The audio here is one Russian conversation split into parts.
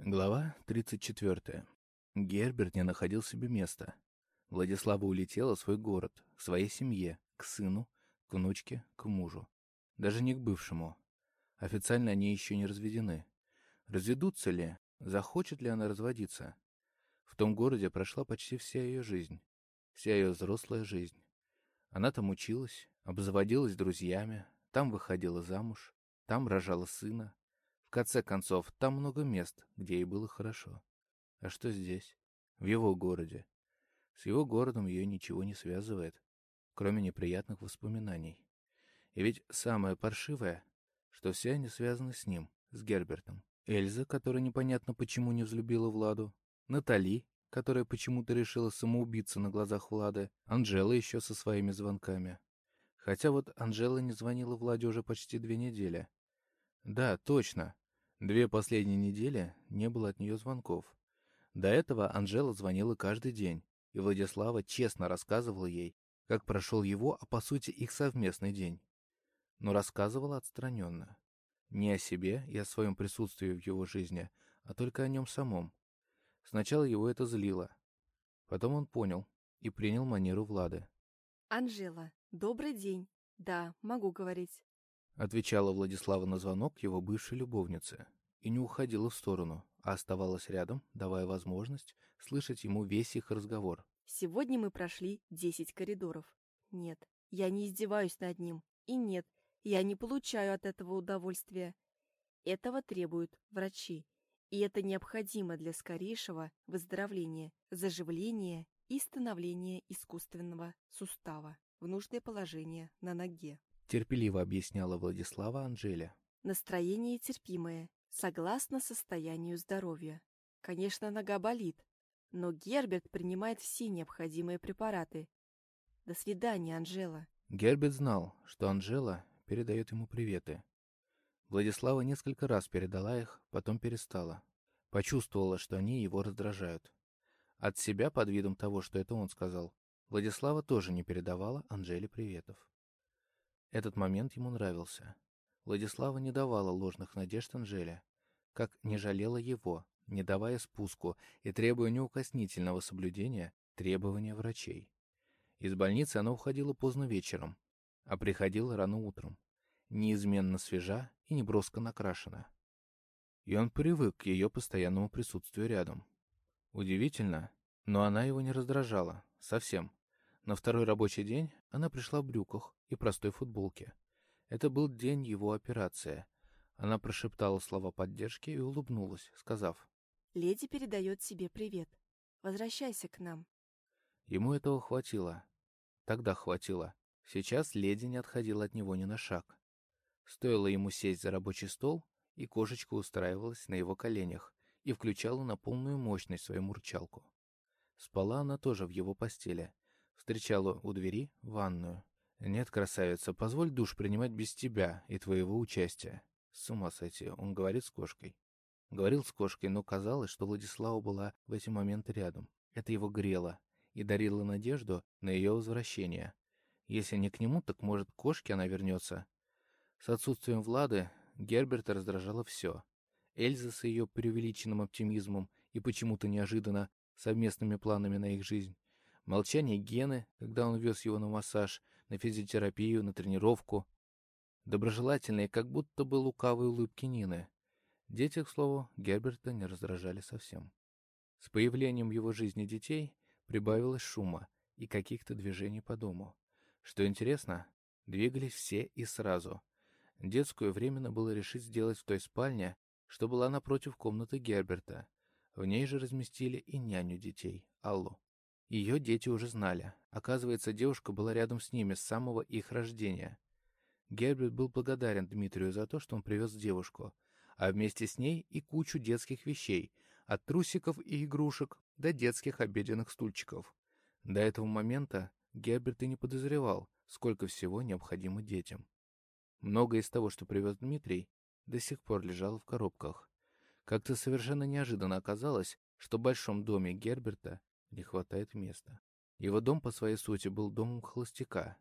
Глава 34. Герберт не находил себе места. Владислава улетела в свой город, к своей семье, к сыну, к внучке, к мужу. Даже не к бывшему. Официально они еще не разведены. Разведутся ли? Захочет ли она разводиться? В том городе прошла почти вся ее жизнь. Вся ее взрослая жизнь. Она там училась, обзаводилась друзьями, там выходила замуж, там рожала сына, в конце концов, там много мест, где ей было хорошо. А что здесь? В его городе. С его городом ее ничего не связывает, кроме неприятных воспоминаний. И ведь самое паршивое, что все они связаны с ним, с Гербертом. Эльза, которая непонятно почему не взлюбила Владу, Натали, которая почему-то решила самоубиться на глазах Влады, Анжела еще со своими звонками. Хотя вот Анжела не звонила Владе уже почти две недели. Да, точно. Две последние недели не было от нее звонков. До этого Анжела звонила каждый день, и Владислава честно рассказывала ей, как прошел его, а по сути их совместный день. Но рассказывала отстраненно. Не о себе и о своем присутствии в его жизни, а только о нем самом. Сначала его это злило. Потом он понял и принял манеру Влады. «Анжела, добрый день. Да, могу говорить. Отвечала Владислава на звонок его бывшей любовницы и не уходила в сторону, а оставалась рядом, давая возможность слышать ему весь их разговор. Сегодня мы прошли десять коридоров. Нет, я не издеваюсь над ним. И нет, я не получаю от этого удовольствия. Этого требуют врачи. И это необходимо для скорейшего выздоровления, заживления и становления искусственного сустава в нужное положение на ноге терпеливо объясняла Владислава Анжеля. Настроение терпимое, согласно состоянию здоровья. Конечно, нога болит, но Герберт принимает все необходимые препараты. До свидания, Анжела. Герберт знал, что Анжела передает ему приветы. Владислава несколько раз передала их, потом перестала. Почувствовала, что они его раздражают. От себя, под видом того, что это он сказал, Владислава тоже не передавала Анжеле приветов. Этот момент ему нравился. Владислава не давала ложных надежд Анжеле, как не жалела его, не давая спуску и требуя неукоснительного соблюдения требования врачей. Из больницы она уходила поздно вечером, а приходила рано утром, неизменно свежа и неброско накрашена. И он привык к ее постоянному присутствию рядом. Удивительно, но она его не раздражала, совсем. На второй рабочий день она пришла в брюках и простой футболке. Это был день его операции. Она прошептала слова поддержки и улыбнулась, сказав. «Леди передает себе привет. Возвращайся к нам». Ему этого хватило. Тогда хватило. Сейчас леди не отходила от него ни на шаг. Стоило ему сесть за рабочий стол, и кошечка устраивалась на его коленях и включала на полную мощность свою мурчалку. Спала она тоже в его постели, Встречала у двери ванную. «Нет, красавица, позволь душ принимать без тебя и твоего участия». С ума сойти, он говорит с кошкой. Говорил с кошкой, но казалось, что Владислава была в эти моменты рядом. Это его грело и дарило надежду на ее возвращение. Если не к нему, так, может, к кошке она вернется. С отсутствием Влады Герберта раздражало все. Эльза с ее преувеличенным оптимизмом и почему-то неожиданно совместными планами на их жизнь. Молчание Гены, когда он вез его на массаж, на физиотерапию, на тренировку. Доброжелательные, как будто бы лукавые улыбки Нины. Дети, к слову, Герберта не раздражали совсем. С появлением в его жизни детей прибавилось шума и каких-то движений по дому. Что интересно, двигались все и сразу. Детскую временно было решить сделать в той спальне, что была напротив комнаты Герберта. В ней же разместили и няню детей, Аллу. Ее дети уже знали. Оказывается, девушка была рядом с ними с самого их рождения. Герберт был благодарен Дмитрию за то, что он привез девушку, а вместе с ней и кучу детских вещей, от трусиков и игрушек до детских обеденных стульчиков. До этого момента Герберт и не подозревал, сколько всего необходимо детям. Многое из того, что привез Дмитрий, до сих пор лежало в коробках. Как-то совершенно неожиданно оказалось, что в большом доме Герберта не хватает места. Его дом по своей сути был домом холостяка,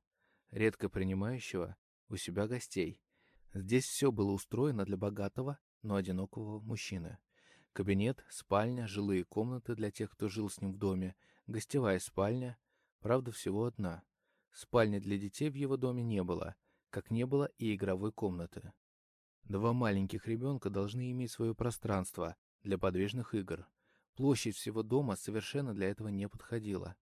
редко принимающего у себя гостей. Здесь все было устроено для богатого, но одинокого мужчины, Кабинет, спальня, жилые комнаты для тех, кто жил с ним в доме, гостевая спальня, правда, всего одна. Спальни для детей в его доме не было, как не было и игровой комнаты. Два маленьких ребенка должны иметь свое пространство для подвижных игр. Площадь всего дома совершенно для этого не подходила.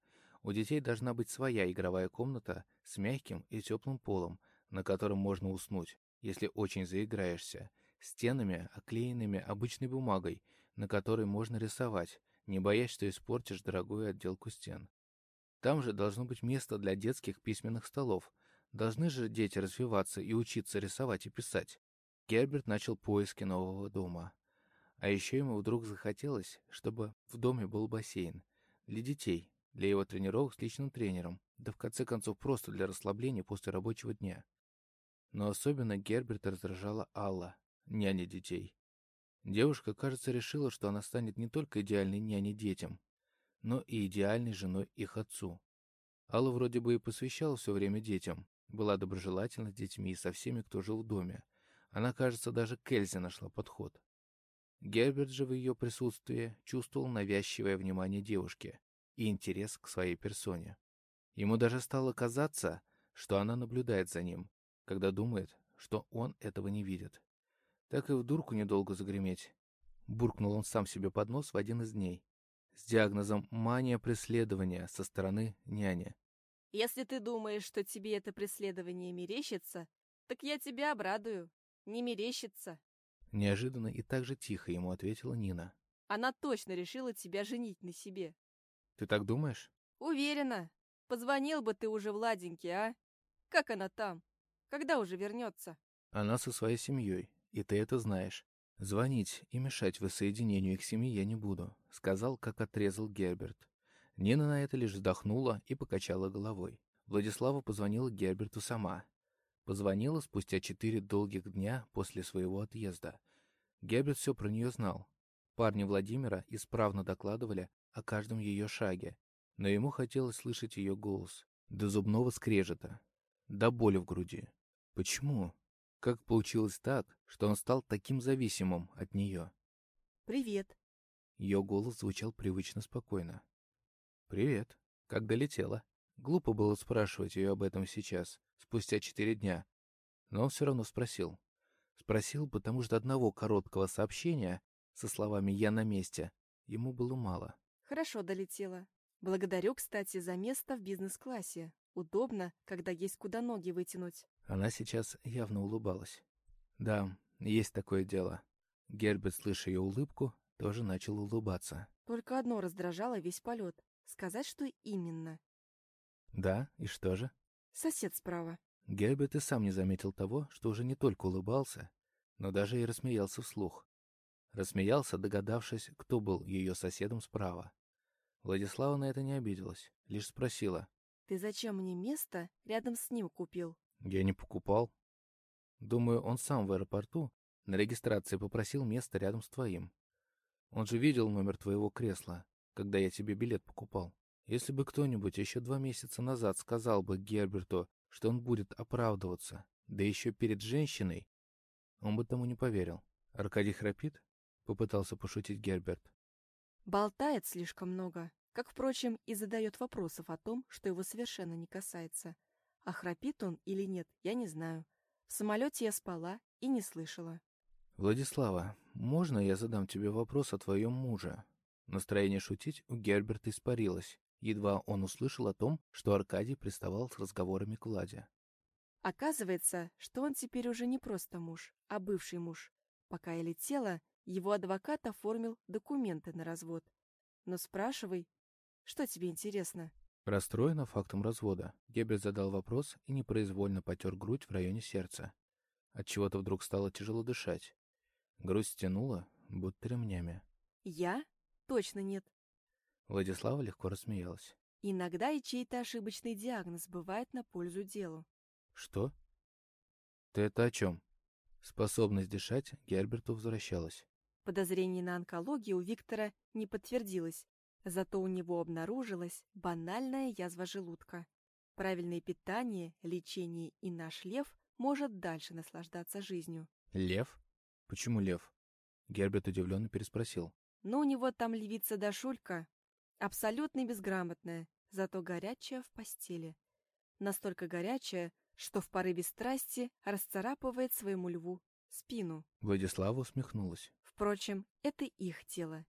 У детей должна быть своя игровая комната с мягким и теплым полом, на котором можно уснуть, если очень заиграешься, стенами, оклеенными обычной бумагой, на которой можно рисовать, не боясь, что испортишь дорогую отделку стен. Там же должно быть место для детских письменных столов. Должны же дети развиваться и учиться рисовать и писать. Герберт начал поиски нового дома. А еще ему вдруг захотелось, чтобы в доме был бассейн. Для детей, для его тренировок с личным тренером, да в конце концов просто для расслабления после рабочего дня. Но особенно Герберта раздражала Алла, няня детей. Девушка, кажется, решила, что она станет не только идеальной няней детям, но и идеальной женой их отцу. Алла вроде бы и посвящала все время детям, была доброжелательна с детьми и со всеми, кто жил в доме. Она, кажется, даже к Эльзе нашла подход. Герберт же в ее присутствии чувствовал навязчивое внимание девушки и интерес к своей персоне. Ему даже стало казаться, что она наблюдает за ним, когда думает, что он этого не видит. Так и в дурку недолго загреметь. Буркнул он сам себе под нос в один из дней. С диагнозом «мания преследования» со стороны няни. Если ты думаешь, что тебе это преследование мерещится, так я тебя обрадую. Не мерещится. Неожиданно и так же тихо ему ответила Нина. Она точно решила тебя женить на себе. Ты так думаешь? Уверена. Позвонил бы ты уже Владеньке, а? Как она там? Когда уже вернется? Она со своей семьей, и ты это знаешь. Звонить и мешать воссоединению их семьи я не буду, сказал, как отрезал Герберт. Нина на это лишь вздохнула и покачала головой. Владислава позвонила Герберту сама. Позвонила спустя четыре долгих дня после своего отъезда. Герберт все про нее знал. Парни Владимира исправно докладывали о каждом ее шаге, но ему хотелось слышать ее голос, до зубного скрежета, до боли в груди. Почему? Как получилось так, что он стал таким зависимым от нее? «Привет». Ее голос звучал привычно спокойно. «Привет. Как долетела?» Глупо было спрашивать ее об этом сейчас, спустя четыре дня. Но он все равно спросил. Спросил, потому что одного короткого сообщения со словами «я на месте» ему было мало. «Хорошо долетела. Благодарю, кстати, за место в бизнес-классе. Удобно, когда есть куда ноги вытянуть. Она сейчас явно улыбалась. Да, есть такое дело. Герберт, слыша ее улыбку, тоже начал улыбаться. Только одно раздражало весь полет. Сказать, что именно. Да, и что же? Сосед справа. Герберт и сам не заметил того, что уже не только улыбался, но даже и рассмеялся вслух. Рассмеялся, догадавшись, кто был ее соседом справа. Владислава на это не обиделась, лишь спросила. Ты зачем мне место рядом с ним купил? Я не покупал. Думаю, он сам в аэропорту на регистрации попросил место рядом с твоим. Он же видел номер твоего кресла, когда я тебе билет покупал. Если бы кто-нибудь еще два месяца назад сказал бы Герберту, что он будет оправдываться, да еще перед женщиной, он бы тому не поверил. Аркадий храпит? Попытался пошутить Герберт. Болтает слишком много. Как, впрочем, и задает вопросов о том, что его совершенно не касается. А храпит он или нет, я не знаю. В самолете я спала и не слышала. «Владислава, можно я задам тебе вопрос о твоем муже?» Настроение шутить у Герберта испарилось. Едва он услышал о том, что Аркадий приставал с разговорами к Владе. Оказывается, что он теперь уже не просто муж, а бывший муж. Пока я летела, его адвокат оформил документы на развод. Но спрашивай, что тебе интересно?» Расстроена фактом развода, Геббельс задал вопрос и непроизвольно потер грудь в районе сердца. Отчего-то вдруг стало тяжело дышать. Грудь стянула, будто ремнями. «Я? Точно нет». Владислава легко рассмеялась. «Иногда и чей-то ошибочный диагноз бывает на пользу делу». «Что? Ты это о чем?» Способность дышать Герберту возвращалась. Подозрение на онкологию у Виктора не подтвердилось, Зато у него обнаружилась банальная язва желудка. Правильное питание, лечение и наш лев может дальше наслаждаться жизнью. Лев? Почему лев? Герберт удивленно переспросил. Но у него там львица Дашулька, абсолютно безграмотная, зато горячая в постели. Настолько горячая, что в порыве страсти расцарапывает своему льву спину. Владислава усмехнулась. Впрочем, это их тело.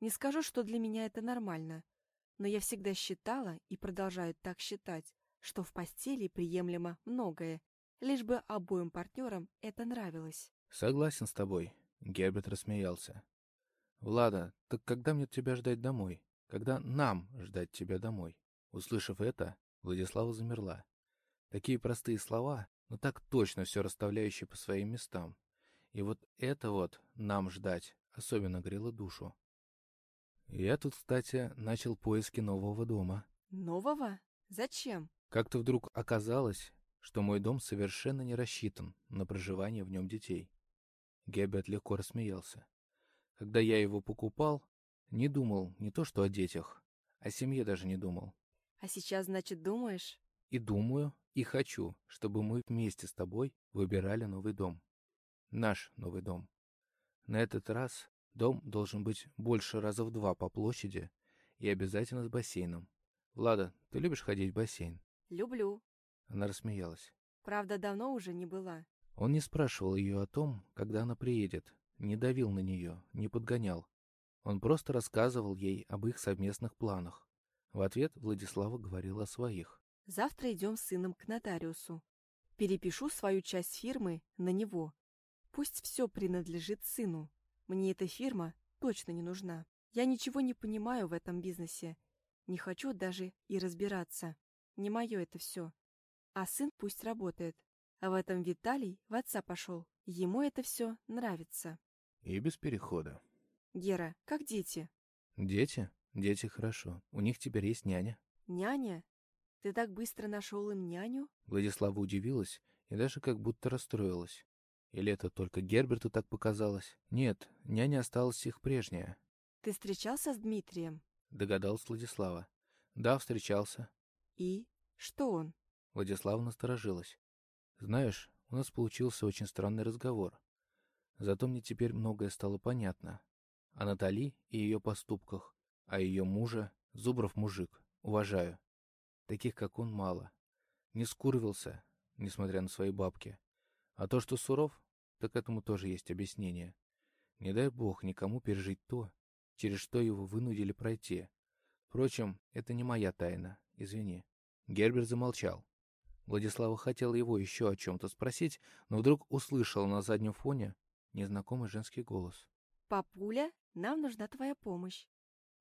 Не скажу, что для меня это нормально, но я всегда считала и продолжаю так считать, что в постели приемлемо многое, лишь бы обоим партнерам это нравилось. Согласен с тобой. Герберт рассмеялся. Влада, так когда мне тебя ждать домой? Когда нам ждать тебя домой? Услышав это, Владислава замерла. Такие простые слова, но так точно все расставляющие по своим местам. И вот это вот нам ждать особенно грело душу. Я тут, кстати, начал поиски нового дома. Нового? Зачем? Как-то вдруг оказалось, что мой дом совершенно не рассчитан на проживание в нем детей. Геббет легко рассмеялся. Когда я его покупал, не думал не то что о детях, о семье даже не думал. А сейчас, значит, думаешь? И думаю, и хочу, чтобы мы вместе с тобой выбирали новый дом. Наш новый дом. На этот раз дом должен быть больше раза в два по площади и обязательно с бассейном. Влада, ты любишь ходить в бассейн? Люблю. Она рассмеялась. Правда, давно уже не была. Он не спрашивал ее о том, когда она приедет, не давил на нее, не подгонял. Он просто рассказывал ей об их совместных планах. В ответ Владислава говорила о своих. «Завтра идем с сыном к нотариусу. Перепишу свою часть фирмы на него. Пусть все принадлежит сыну. Мне эта фирма точно не нужна. Я ничего не понимаю в этом бизнесе. Не хочу даже и разбираться. Не мое это все. А сын пусть работает. А в этом Виталий в отца пошел. Ему это все нравится. И без перехода. Гера, как дети? Дети? Дети хорошо. У них теперь есть няня. Няня? Ты так быстро нашел им няню? Владислава удивилась и даже как будто расстроилась. Или это только Герберту так показалось? Нет, няня осталась их прежняя. Ты встречался с Дмитрием? Догадалась Владислава. Да, встречался. И? Что он? Владислава насторожилась. Знаешь, у нас получился очень странный разговор. Зато мне теперь многое стало понятно. О Натали и ее поступках, о ее муже, Зубров мужик, уважаю. Таких, как он, мало. Не скурвился, несмотря на свои бабки. А то, что суров, так этому тоже есть объяснение. Не дай бог никому пережить то, через что его вынудили пройти. Впрочем, это не моя тайна, извини. Герберт замолчал. Владислава хотела его еще о чем-то спросить, но вдруг услышала на заднем фоне незнакомый женский голос. «Папуля, нам нужна твоя помощь».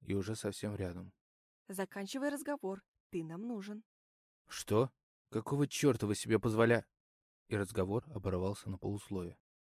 И уже совсем рядом. «Заканчивай разговор, ты нам нужен». «Что? Какого черта вы себе позволя...» И разговор оборвался на полуслове.